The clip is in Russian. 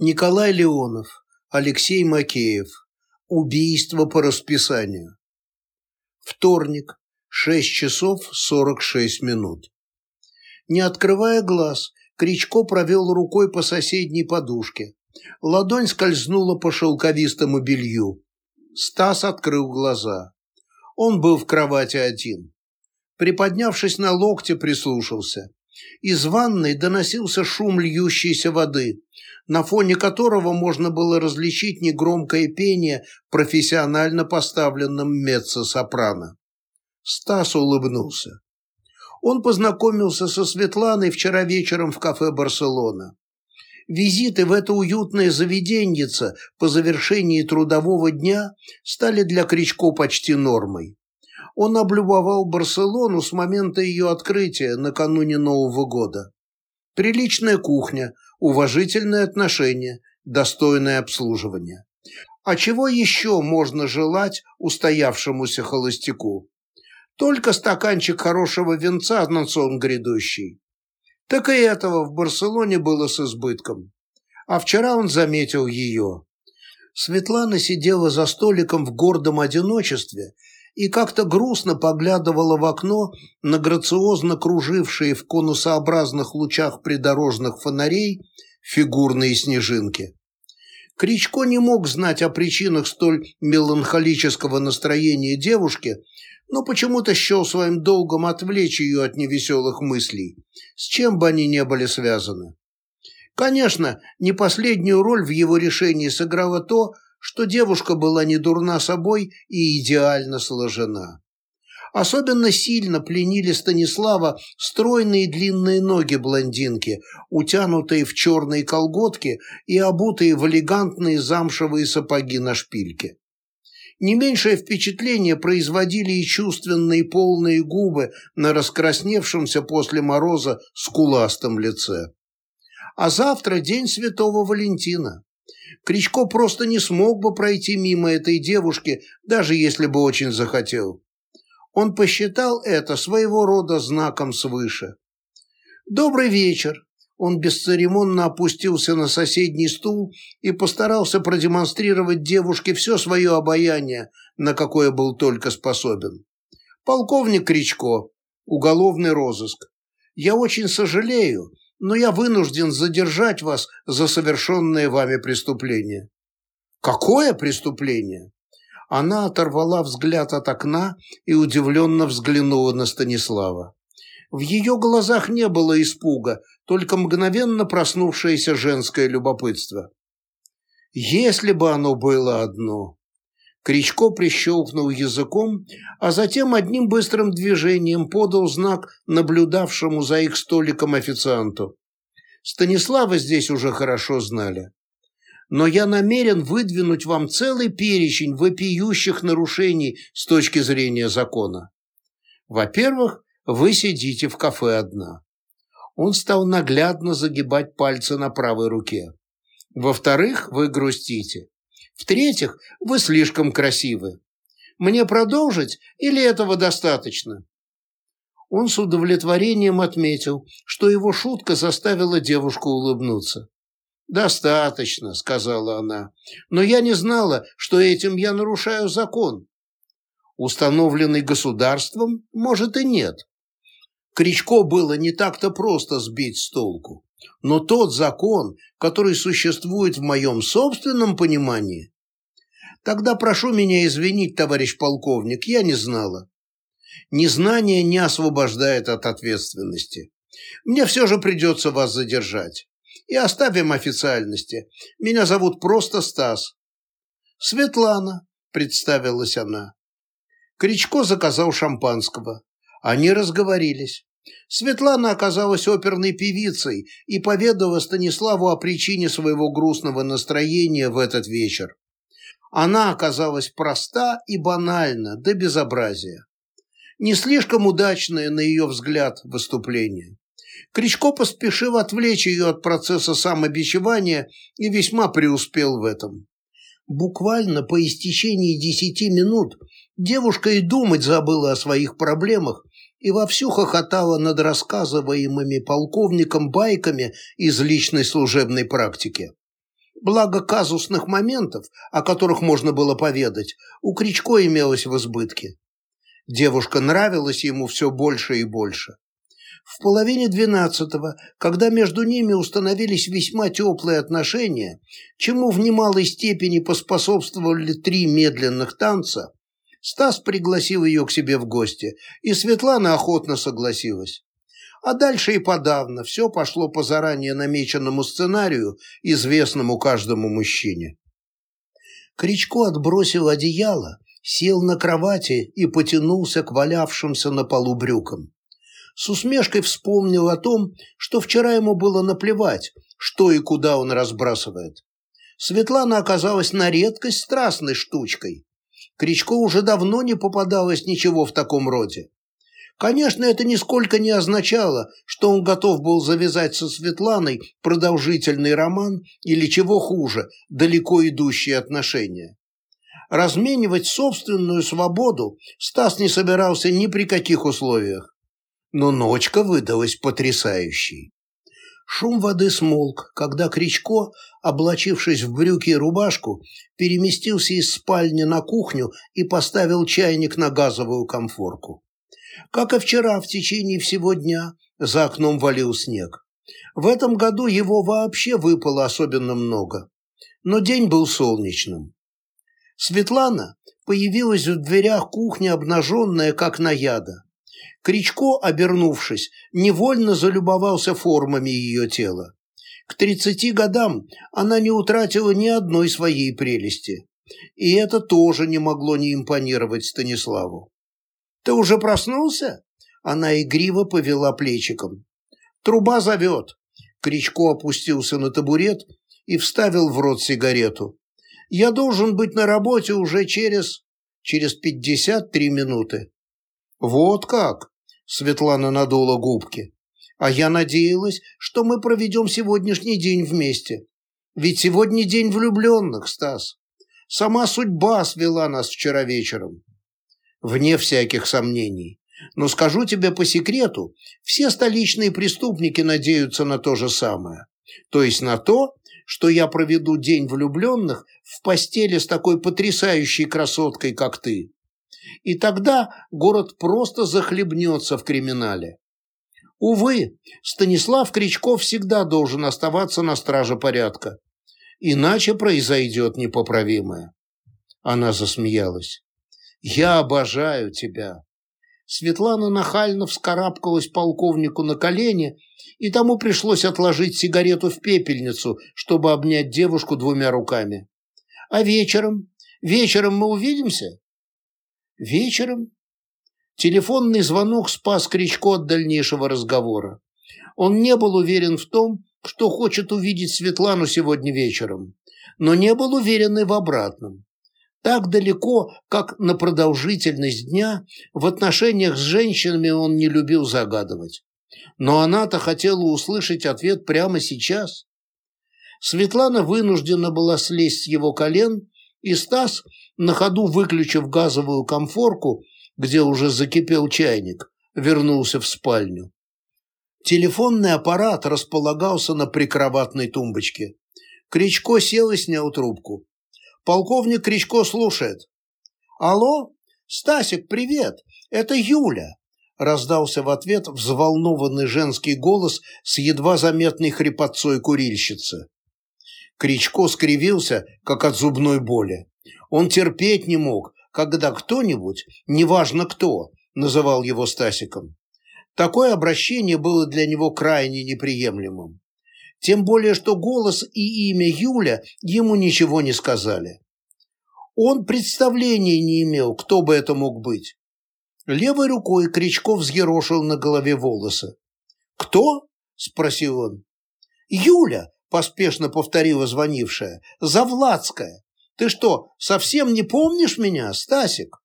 Николай Леонов, Алексей Макеев. Убийство по расписанию. Вторник, 6 часов 46 минут. Не открывая глаз, Кричко провел рукой по соседней подушке. Ладонь скользнула по шелковистому белью. Стас открыл глаза. Он был в кровати один. Приподнявшись на локте, прислушался. Из ванной доносился шум льющейся воды на фоне которого можно было различить негромкое пение профессионально поставленным меццо-сопрано. Стас улыбнулся. Он познакомился со Светланой вчера вечером в кафе «Барселона». Визиты в это уютное заведеньице по завершении трудового дня стали для Кричко почти нормой. Он облюбовал Барселону с момента ее открытия накануне Нового года. Приличная кухня – уважительное отношение, достойное обслуживание. А чего еще можно желать устоявшемуся холостяку? Только стаканчик хорошего венца на сон грядущий. Так и этого в Барселоне было с избытком. А вчера он заметил ее. Светлана сидела за столиком в гордом одиночестве и как-то грустно поглядывала в окно на грациозно кружившие в конусообразных лучах придорожных фонарей фигурные снежинки. Кричко не мог знать о причинах столь меланхолического настроения девушки, но почему-то счел своим долгом отвлечь ее от невеселых мыслей, с чем бы они не были связаны. Конечно, не последнюю роль в его решении сыграло то, что девушка была не дурна собой и идеально сложена. Особенно сильно пленили Станислава стройные длинные ноги блондинки, утянутые в черные колготки и обутые в элегантные замшевые сапоги на шпильке. Не меньшее впечатление производили и чувственные полные губы на раскрасневшемся после мороза скуластом лице. А завтра день Святого Валентина. Кричко просто не смог бы пройти мимо этой девушки, даже если бы очень захотел. Он посчитал это своего рода знаком свыше. «Добрый вечер!» Он бесцеремонно опустился на соседний стул и постарался продемонстрировать девушке все свое обаяние, на какое был только способен. «Полковник Кричко, уголовный розыск. Я очень сожалею, но я вынужден задержать вас за совершенное вами преступление». «Какое преступление?» Она оторвала взгляд от окна и удивленно взглянула на Станислава. В ее глазах не было испуга, только мгновенно проснувшееся женское любопытство. Если бы оно было одно. Кричко прищелкнул языком, а затем одним быстрым движением подал знак наблюдавшему за их столиком официанту. Станислава здесь уже хорошо знали. Но я намерен выдвинуть вам целый перечень вопиющих нарушений с точки зрения закона. Во-первых, вы сидите в кафе одна. Он стал наглядно загибать пальцы на правой руке. Во-вторых, вы грустите. В-третьих, вы слишком красивы. Мне продолжить или этого достаточно? Он с удовлетворением отметил, что его шутка заставила девушку улыбнуться. «Достаточно», — сказала она, — «но я не знала, что этим я нарушаю закон». Установленный государством, может, и нет. Кричко было не так-то просто сбить с толку. Но тот закон, который существует в моем собственном понимании... Тогда прошу меня извинить, товарищ полковник, я не знала. Незнание не освобождает от ответственности. Мне все же придется вас задержать. И оставим официальности. Меня зовут просто Стас. Светлана, представилась она. Кричко заказал шампанского. Они разговорились. Светлана оказалась оперной певицей и поведала Станиславу о причине своего грустного настроения в этот вечер. Она оказалась проста и банальна до безобразия. Не слишком удачное, на ее взгляд, выступление. Кричко поспешил отвлечь ее от процесса самобичевания и весьма преуспел в этом. Буквально по истечении десяти минут девушка и думать забыла о своих проблемах и вовсю хохотала над рассказываемыми полковником байками из личной служебной практики. Благо казусных моментов, о которых можно было поведать, у Кричко имелось в избытке. Девушка нравилась ему все больше и больше. В половине двенадцатого, когда между ними установились весьма теплые отношения, чему в немалой степени поспособствовали три медленных танца, Стас пригласил ее к себе в гости, и Светлана охотно согласилась. А дальше и подавно все пошло по заранее намеченному сценарию, известному каждому мужчине. Кричко отбросил одеяло, сел на кровати и потянулся к валявшимся на полу брюкам. С усмешкой вспомнил о том, что вчера ему было наплевать, что и куда он разбрасывает. Светлана оказалась на редкость страстной штучкой. Кричко уже давно не попадалось ничего в таком роде. Конечно, это нисколько не означало, что он готов был завязать со Светланой продолжительный роман или, чего хуже, далеко идущие отношения. Разменивать собственную свободу Стас не собирался ни при каких условиях. Но ночка выдалась потрясающей. Шум воды смолк, когда Кричко, облачившись в брюки и рубашку, переместился из спальни на кухню и поставил чайник на газовую комфорку. Как и вчера, в течение всего дня за окном валил снег. В этом году его вообще выпало особенно много. Но день был солнечным. Светлана появилась в дверях кухни, обнаженная, как наяда. Кричко, обернувшись, невольно залюбовался формами ее тела. К тридцати годам она не утратила ни одной своей прелести. И это тоже не могло не импонировать Станиславу. «Ты уже проснулся?» Она игриво повела плечиком. «Труба зовет». Кричко опустился на табурет и вставил в рот сигарету. «Я должен быть на работе уже через... через пятьдесят три минуты». «Вот как?» – Светлана надула губки. «А я надеялась, что мы проведем сегодняшний день вместе. Ведь сегодня день влюбленных, Стас. Сама судьба свела нас вчера вечером» вне всяких сомнений. Но скажу тебе по секрету, все столичные преступники надеются на то же самое. То есть на то, что я проведу день влюбленных в постели с такой потрясающей красоткой, как ты. И тогда город просто захлебнется в криминале. Увы, Станислав Кричков всегда должен оставаться на страже порядка. Иначе произойдет непоправимое. Она засмеялась. Я обожаю тебя. Светлана нахально вскарабкалась полковнику на колени, и тому пришлось отложить сигарету в пепельницу, чтобы обнять девушку двумя руками. А вечером? Вечером мы увидимся? Вечером? Телефонный звонок спас Кричко от дальнейшего разговора. Он не был уверен в том, что хочет увидеть Светлану сегодня вечером, но не был уверен и в обратном. Так далеко, как на продолжительность дня, в отношениях с женщинами он не любил загадывать. Но она-то хотела услышать ответ прямо сейчас. Светлана вынуждена была слезть с его колен, и Стас, на ходу выключив газовую комфорку, где уже закипел чайник, вернулся в спальню. Телефонный аппарат располагался на прикроватной тумбочке. Кричко сел и снял трубку. Полковник Кричко слушает. «Алло? Стасик, привет! Это Юля!» Раздался в ответ взволнованный женский голос с едва заметной хрипотцой курильщицы. Кричко скривился, как от зубной боли. Он терпеть не мог, когда кто-нибудь, неважно кто, называл его Стасиком. Такое обращение было для него крайне неприемлемым. Тем более, что голос и имя Юля ему ничего не сказали. Он представления не имел, кто бы это мог быть. Левой рукой Кричков взъерошил на голове волосы. «Кто?» – спросил он. «Юля!» – поспешно повторила звонившая. «Завладская! Ты что, совсем не помнишь меня, Стасик?»